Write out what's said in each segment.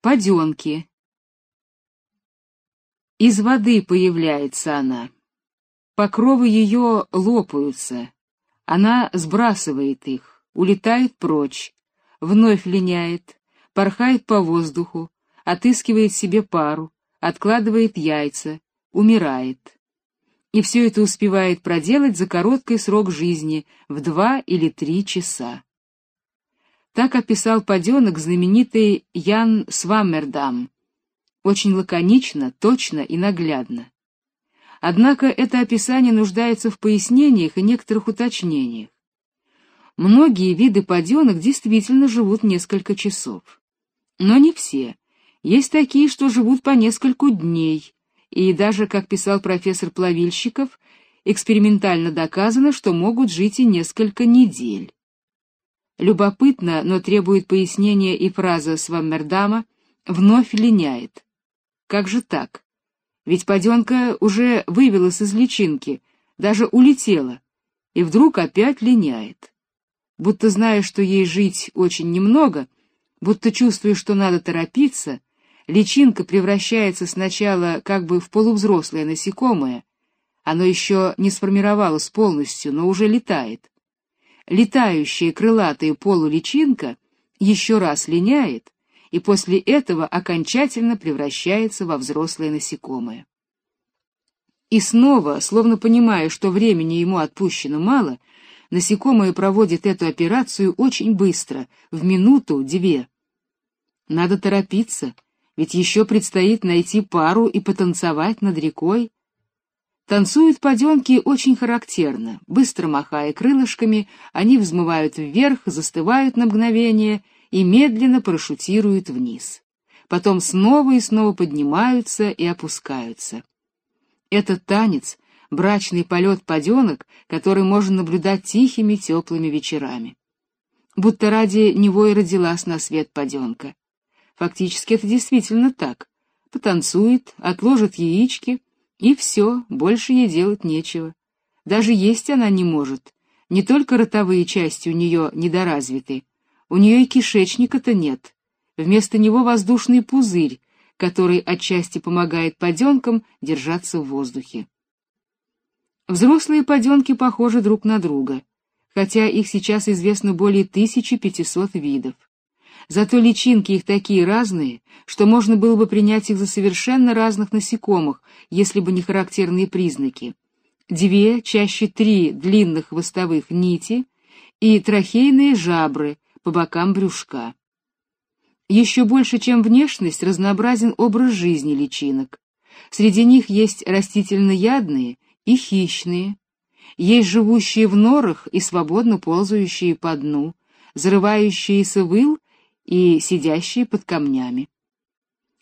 Поденки. Из воды появляется она. Покровы ее лопаются. Она сбрасывает их, улетает прочь, вновь линяет, порхает по воздуху, отыскивает себе пару, откладывает яйца, умирает. И все это успевает проделать за короткий срок жизни в два или три часа. Так описал поденок знаменитый Ян Сваммердам. Очень лаконично, точно и наглядно. Однако это описание нуждается в пояснениях и некоторых уточнениях. Многие виды поденок действительно живут несколько часов. Но не все. Есть такие, что живут по нескольку дней, и даже, как писал профессор Плавильщиков, экспериментально доказано, что могут жить и несколько недель. Любопытно, но требует пояснения и фраза Сваммердама «вновь линяет». Как же так? Ведь паденка уже вывелась из личинки, даже улетела, и вдруг опять линяет. Будто зная, что ей жить очень немного, будто чувствуя, что надо торопиться, личинка превращается сначала как бы в полувзрослое насекомое, оно еще не сформировалось полностью, но уже летает летающая крылатая полуличинка еще раз линяет и после этого окончательно превращается во взрослое насекомое. И снова, словно понимая, что времени ему отпущено мало, насекомое проводит эту операцию очень быстро, в минуту-две. Надо торопиться, ведь еще предстоит найти пару и потанцевать над рекой, Танцуют поденки очень характерно. Быстро махая крылышками, они взмывают вверх, застывают на мгновение и медленно парашютируют вниз. Потом снова и снова поднимаются и опускаются. Этот танец — брачный полет поденок, который можно наблюдать тихими теплыми вечерами. Будто ради него и родилась на свет поденка. Фактически это действительно так. Потанцует, отложит яички — и все, больше ей делать нечего. Даже есть она не может. Не только ротовые части у нее недоразвиты, у нее и кишечника-то нет. Вместо него воздушный пузырь, который отчасти помогает поденкам держаться в воздухе. Взрослые поденки похожи друг на друга, хотя их сейчас известно более 1500 видов. Зато личинки их такие разные, что можно было бы принять их за совершенно разных насекомых, если бы не характерные признаки. Две, чаще три длинных хвостовых нити и трахейные жабры по бокам брюшка. Еще больше, чем внешность, разнообразен образ жизни личинок. Среди них есть растительноядные и хищные, есть живущие в норах и свободно ползающие по дну, зарывающиеся в ил и сидящие под камнями.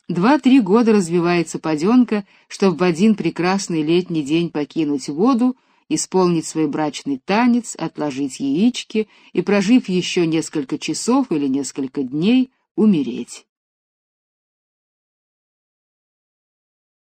Два-три года развивается паденка, чтобы в один прекрасный летний день покинуть воду, исполнить свой брачный танец, отложить яички и, прожив еще несколько часов или несколько дней, умереть.